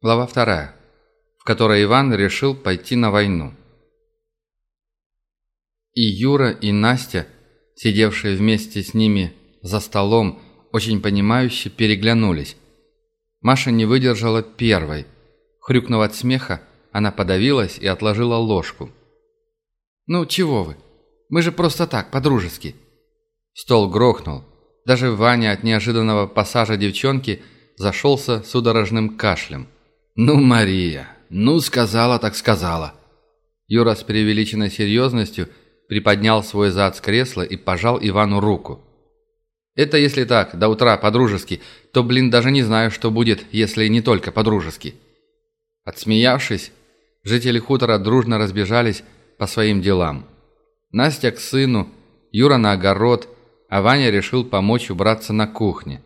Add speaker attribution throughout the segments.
Speaker 1: Глава вторая, в которой Иван решил пойти на войну. И Юра, и Настя, сидевшие вместе с ними за столом, очень понимающе переглянулись. Маша не выдержала первой. Хрюкнув от смеха, она подавилась и отложила ложку. «Ну, чего вы? Мы же просто так, по-дружески». Стол грохнул. Даже Ваня от неожиданного пассажа девчонки зашелся судорожным кашлем. «Ну, Мария, ну, сказала так сказала». Юра с преувеличенной серьезностью приподнял свой зад с кресла и пожал Ивану руку. «Это если так, до утра по-дружески, то, блин, даже не знаю, что будет, если не только по-дружески». Отсмеявшись, жители хутора дружно разбежались по своим делам. Настя к сыну, Юра на огород, а Ваня решил помочь убраться на кухне.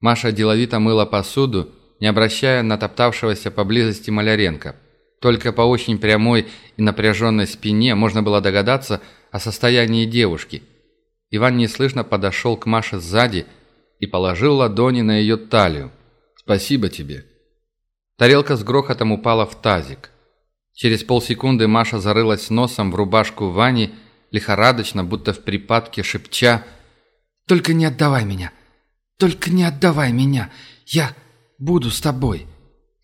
Speaker 1: Маша деловито мыла посуду, не обращая на топтавшегося поблизости Маляренко. Только по очень прямой и напряженной спине можно было догадаться о состоянии девушки. Иван неслышно подошел к Маше сзади и положил ладони на ее талию. «Спасибо тебе». Тарелка с грохотом упала в тазик. Через полсекунды Маша зарылась носом в рубашку Вани, лихорадочно, будто в припадке, шепча «Только не отдавай меня! Только не отдавай меня! Я буду с тобой!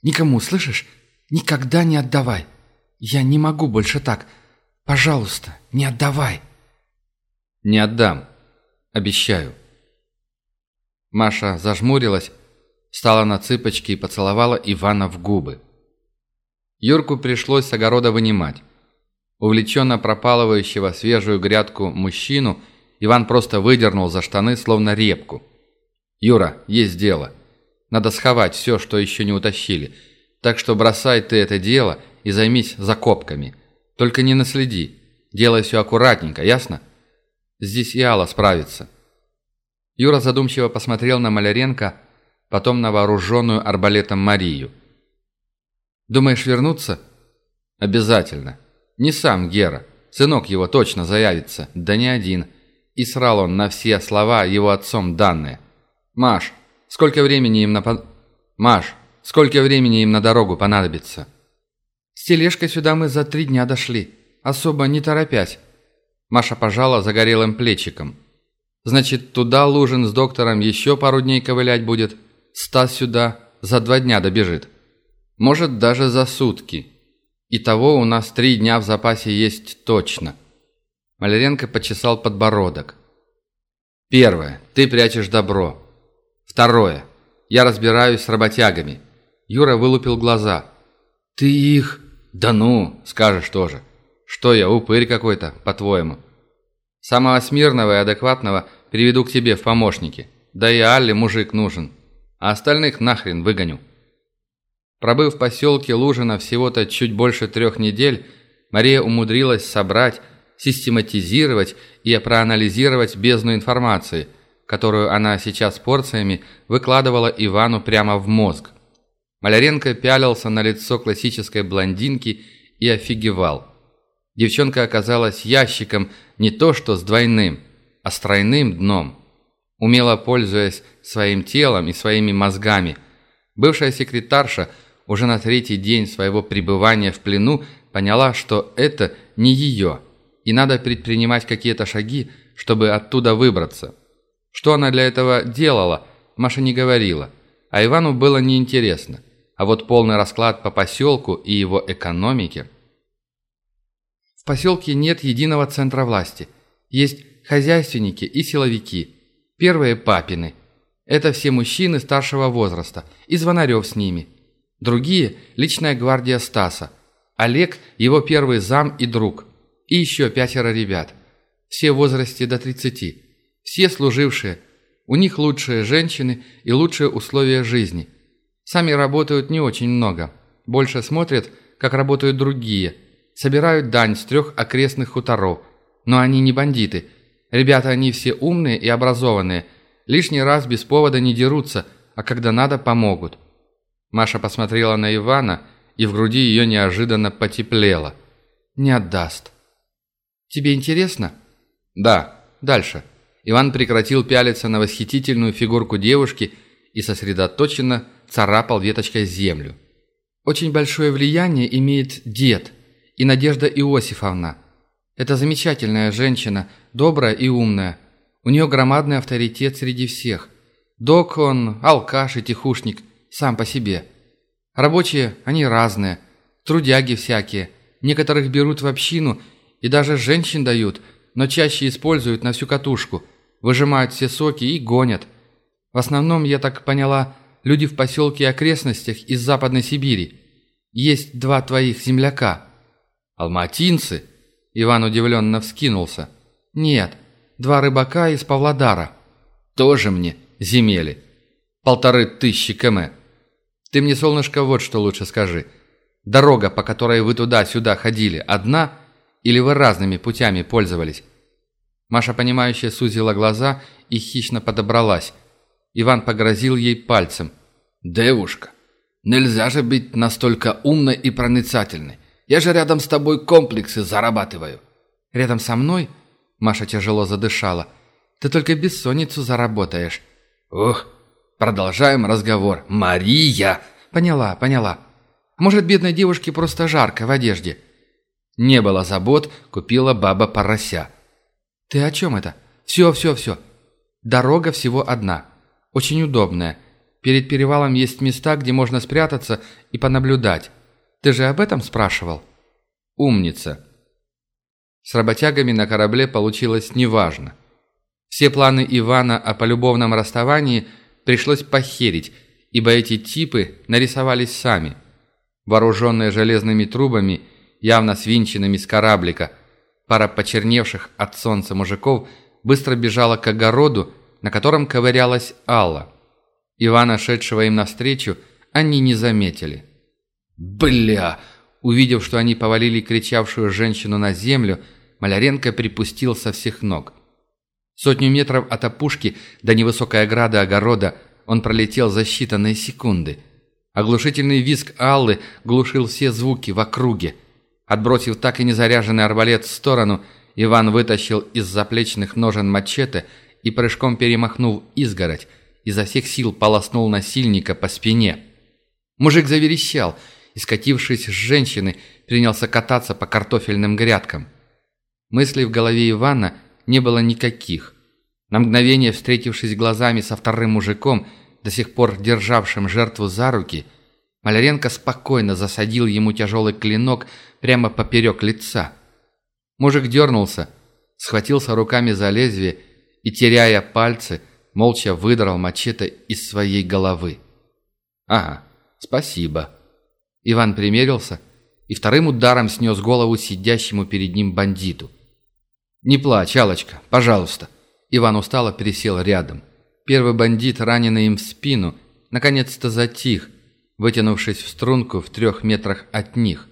Speaker 1: Никому, слышишь? Никогда не отдавай! Я не могу больше так! Пожалуйста, не отдавай!» «Не отдам. Обещаю». Маша зажмурилась, встала на цыпочки и поцеловала Ивана в губы. Юрку пришлось с огорода вынимать. Увлеченно пропалывающего свежую грядку мужчину Иван просто выдернул за штаны, словно репку. «Юра, есть дело. Надо сховать все, что еще не утащили. Так что бросай ты это дело и займись закопками. Только не наследи. Делай все аккуратненько, ясно? Здесь и Алла справится». Юра задумчиво посмотрел на Маляренко, потом на вооруженную арбалетом Марию – Думаешь вернуться?» «Обязательно. Не сам Гера. Сынок его точно заявится. Да не один. И срал он на все слова его отцом данные. Маш, сколько времени им на... Маш, сколько времени им на дорогу понадобится?» «С тележкой сюда мы за три дня дошли. Особо не торопясь». Маша пожала загорелым плечиком. «Значит, туда Лужин с доктором еще пару дней ковылять будет. Стас сюда за два дня добежит». Может, даже за сутки. Итого у нас три дня в запасе есть точно. Маляренко почесал подбородок. Первое. Ты прячешь добро. Второе. Я разбираюсь с работягами. Юра вылупил глаза. Ты их... Да ну, скажешь тоже. Что я, упырь какой-то, по-твоему? Самого смирного и адекватного приведу к тебе в помощники. Да и Алле мужик нужен. А остальных нахрен выгоню. Пробыв в поселке Лужина всего-то чуть больше трех недель, Мария умудрилась собрать, систематизировать и проанализировать бездну информации, которую она сейчас порциями выкладывала Ивану прямо в мозг. Маляренко пялился на лицо классической блондинки и офигевал. Девчонка оказалась ящиком не то что с двойным, а с тройным дном. Умело пользуясь своим телом и своими мозгами, бывшая секретарша – уже на третий день своего пребывания в плену поняла, что это не ее, и надо предпринимать какие-то шаги, чтобы оттуда выбраться. Что она для этого делала, Маша не говорила, а Ивану было неинтересно. А вот полный расклад по поселку и его экономике... В поселке нет единого центра власти. Есть хозяйственники и силовики. Первые – папины. Это все мужчины старшего возраста, и звонарев с ними – Другие – личная гвардия Стаса. Олег – его первый зам и друг. И еще пятеро ребят. Все в возрасте до 30. Все служившие. У них лучшие женщины и лучшие условия жизни. Сами работают не очень много. Больше смотрят, как работают другие. Собирают дань с трех окрестных хуторов. Но они не бандиты. Ребята они все умные и образованные. Лишний раз без повода не дерутся, а когда надо, помогут. Маша посмотрела на Ивана, и в груди ее неожиданно потеплело. «Не отдаст». «Тебе интересно?» «Да. Дальше». Иван прекратил пялиться на восхитительную фигурку девушки и сосредоточенно царапал веточкой землю. Очень большое влияние имеет дед и Надежда Иосифовна. Это замечательная женщина, добрая и умная. У нее громадный авторитет среди всех. Док он алкаш и тихушник, сам по себе. Рабочие, они разные, трудяги всякие. Некоторых берут в общину и даже женщин дают, но чаще используют на всю катушку, выжимают все соки и гонят. В основном, я так поняла, люди в поселке и окрестностях из Западной Сибири. Есть два твоих земляка».
Speaker 2: «Алматинцы?»
Speaker 1: Иван удивленно вскинулся. «Нет, два рыбака из Павлодара».
Speaker 2: «Тоже мне земели. Полторы тысячи км.
Speaker 1: Ты мне, солнышко, вот что лучше скажи. Дорога, по которой вы туда-сюда ходили, одна или вы разными путями пользовались?» Маша, понимающая, сузила глаза и хищно подобралась. Иван погрозил ей пальцем.
Speaker 2: «Девушка, нельзя же быть настолько умной и проницательной. Я же рядом с тобой комплексы зарабатываю».
Speaker 1: «Рядом со мной?» Маша тяжело задышала. «Ты только бессонницу заработаешь».
Speaker 2: «Ух, продолжаем разговор. Мария!»
Speaker 1: «Поняла, поняла. Может, бедной девушке просто жарко в одежде?»
Speaker 2: Не было забот, купила баба порося.
Speaker 1: «Ты о чем это?» «Все, все, все. Дорога всего одна. Очень удобная. Перед перевалом есть места, где можно спрятаться и понаблюдать. Ты же об этом спрашивал?»
Speaker 2: «Умница». С работягами на корабле получилось неважно. Все планы Ивана о полюбовном расставании пришлось похерить, ибо эти типы нарисовались сами. Вооруженные железными трубами, явно свинченными с кораблика, пара почерневших от солнца мужиков быстро бежала к огороду, на котором ковырялась Алла. Ивана, шедшего им навстречу, они не заметили. «Бля!» Увидев, что они повалили кричавшую женщину на землю, Маляренко припустил со всех ног. Сотню метров от опушки до невысокой ограды огорода он пролетел за считанные секунды. Оглушительный визг Аллы глушил все звуки в округе. Отбросив так и не заряженный арбалет в сторону, Иван вытащил из заплечных ножен мачете и прыжком перемахнув изгородь, изо всех сил полоснул насильника по спине. Мужик заверещал и, скатившись с женщины, принялся кататься по картофельным грядкам. Мыслей в голове Ивана не было никаких. На мгновение, встретившись глазами со вторым мужиком, до сих пор державшим жертву за руки, Маляренко спокойно засадил ему тяжелый клинок прямо поперек лица. Мужик дернулся, схватился руками за лезвие и, теряя пальцы, молча выдрал мачете из своей головы. «Ага, спасибо». Иван примерился и вторым ударом снес голову сидящему перед ним бандиту. «Не плачь, Алочка, пожалуйста». Иван устало пересел рядом. Первый бандит, раненый им в спину, наконец-то затих, вытянувшись в струнку в трех метрах от них.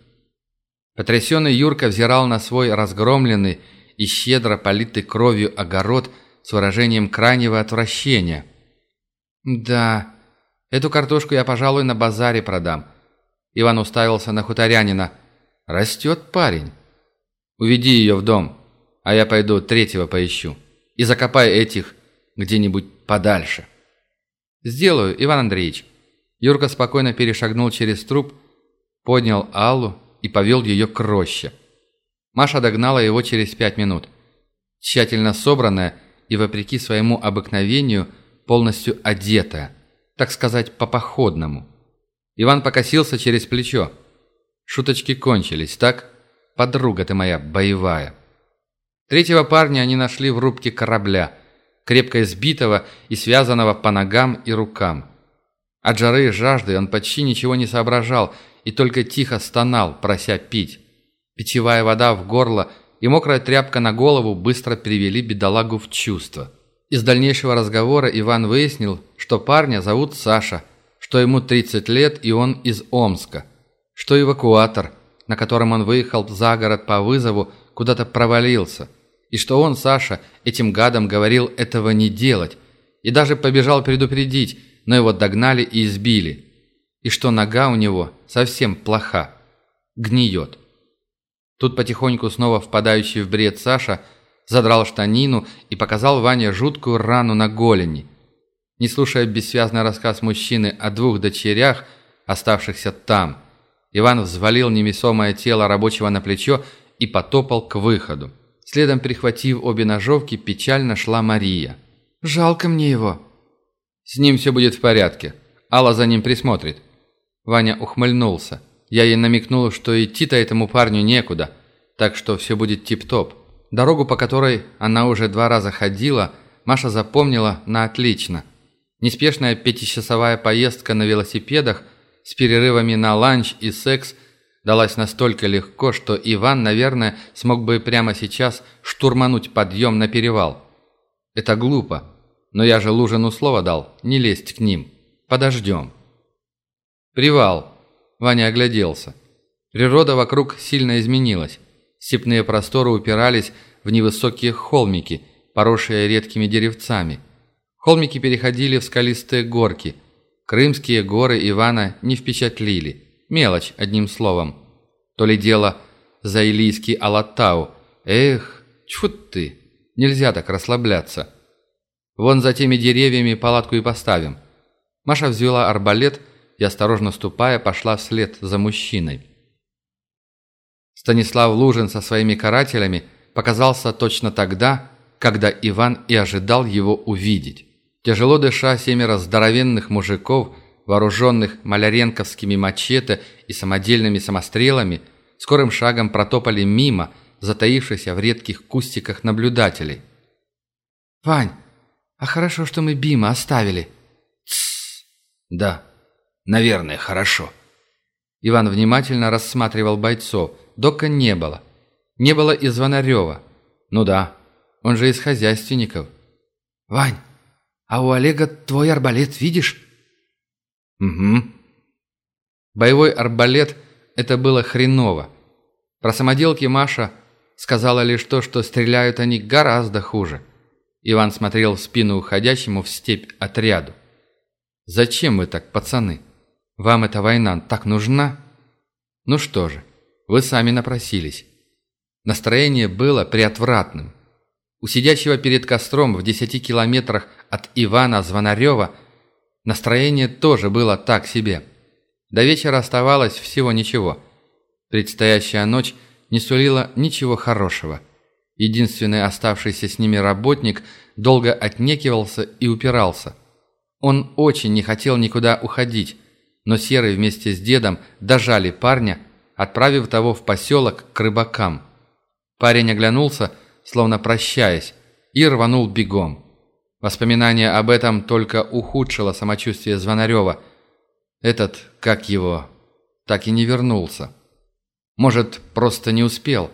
Speaker 2: Потрясенный Юрка взирал на свой разгромленный и щедро политый кровью огород с выражением крайнего отвращения. «Да, эту картошку я, пожалуй, на базаре продам». Иван уставился на хуторянина. «Растет парень. Уведи ее в дом, а я пойду третьего поищу. И закопай этих где-нибудь подальше». «Сделаю, Иван Андреевич». Юрка спокойно перешагнул через труп, поднял Аллу и повел ее к роще. Маша догнала его через пять минут. Тщательно собранная и, вопреки своему обыкновению, полностью одетая, так сказать, по-походному. Иван покосился через плечо. Шуточки кончились, так? Подруга ты моя боевая. Третьего парня они нашли в рубке корабля, крепко избитого и связанного по ногам и рукам. От жары и жажды он почти ничего не соображал и только тихо стонал, прося пить. Питьевая вода в горло и мокрая тряпка на голову быстро привели бедолагу в чувство. Из дальнейшего разговора Иван выяснил, что парня зовут Саша, что ему 30 лет и он из Омска, что эвакуатор, на котором он выехал за город по вызову, куда-то провалился, и что он, Саша, этим гадом говорил этого не делать, и даже побежал предупредить, но его догнали и избили, и что нога у него совсем плоха, гниет. Тут потихоньку снова впадающий в бред Саша задрал штанину и показал Ване жуткую рану на голени. Не слушая бессвязный рассказ мужчины о двух дочерях, оставшихся там,
Speaker 1: Иван взвалил невесомое тело рабочего на плечо и потопал к выходу. Следом, перехватив обе ножовки, печально шла Мария. «Жалко мне его». «С ним все будет в порядке. Алла за ним присмотрит». Ваня ухмыльнулся. Я ей намекнул, что идти-то этому парню некуда, так что все будет тип-топ. Дорогу, по которой она уже два раза ходила, Маша запомнила на отлично. Неспешная пятичасовая поездка на велосипедах с перерывами на ланч и секс далась настолько легко, что Иван, наверное, смог бы прямо сейчас штурмануть подъем на перевал. Это глупо, но я же Лужину слово дал, не лезть к ним. Подождем. Привал. Ваня огляделся. Природа вокруг сильно изменилась. Степные просторы упирались в невысокие холмики, поросшие редкими деревцами. Холмики переходили в скалистые горки. Крымские горы Ивана не впечатлили. Мелочь, одним словом. То ли дело Заилийский Алатау. Эх, чфу ты, нельзя так расслабляться. Вон за теми деревьями палатку и поставим. Маша взвела арбалет и, осторожно ступая, пошла вслед за мужчиной. Станислав Лужин со своими карателями показался точно тогда, когда Иван и ожидал его увидеть. Тяжело дыша, семеро здоровенных мужиков, вооруженных маляренковскими мачете и самодельными самострелами, скорым шагом протопали мимо, затаившихся в редких кустиках наблюдателей.
Speaker 2: «Вань, а хорошо, что мы Бима оставили».
Speaker 3: «Тссс! Да, наверное, хорошо».
Speaker 1: Иван внимательно рассматривал бойцов – Дока не было. Не было и Звонарева. Ну да, он же из хозяйственников.
Speaker 2: «Вань, а у Олега твой арбалет видишь?»
Speaker 1: «Угу». Боевой арбалет – это было хреново. Про самоделки Маша сказала лишь то, что стреляют они гораздо хуже. Иван смотрел в спину уходящему в степь отряду. «Зачем вы так, пацаны? Вам эта война так нужна?» «Ну что же, вы сами напросились. Настроение было приотвратным. У сидящего перед костром в десяти километрах от Ивана Звонарева настроение тоже было так себе. До вечера оставалось всего ничего. Предстоящая ночь не сулила ничего хорошего. Единственный оставшийся с ними работник долго отнекивался и упирался. Он очень не хотел никуда уходить, но Серый вместе с дедом дожали парня отправив того в поселок к рыбакам. Парень оглянулся, словно прощаясь, и рванул бегом. Воспоминание об этом только ухудшило самочувствие Звонарева. Этот, как его, так и не вернулся. Может, просто не успел.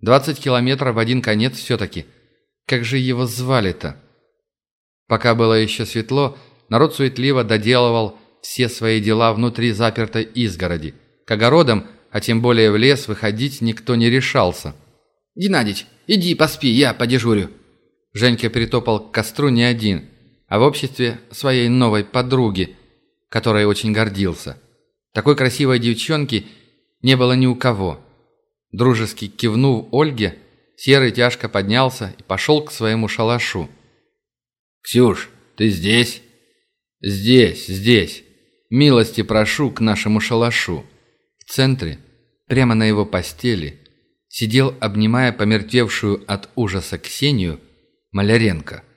Speaker 1: Двадцать километров в один конец все-таки. Как же его звали-то? Пока было еще светло, народ суетливо доделывал все свои дела внутри запертой изгороди. К огородам – а тем более в лес выходить никто не решался.
Speaker 2: «Геннадич, иди поспи, я подежурю».
Speaker 1: Женька притопал к костру не один, а в обществе своей новой подруги, которой очень гордился. Такой красивой девчонки не было ни у кого. Дружески кивнув Ольге, Серый тяжко поднялся и пошел к своему шалашу.
Speaker 3: «Ксюш, ты здесь?»
Speaker 1: «Здесь, здесь. Милости прошу к нашему шалашу». В центре, прямо на его постели, сидел, обнимая помертвевшую от ужаса Ксению, Маляренко –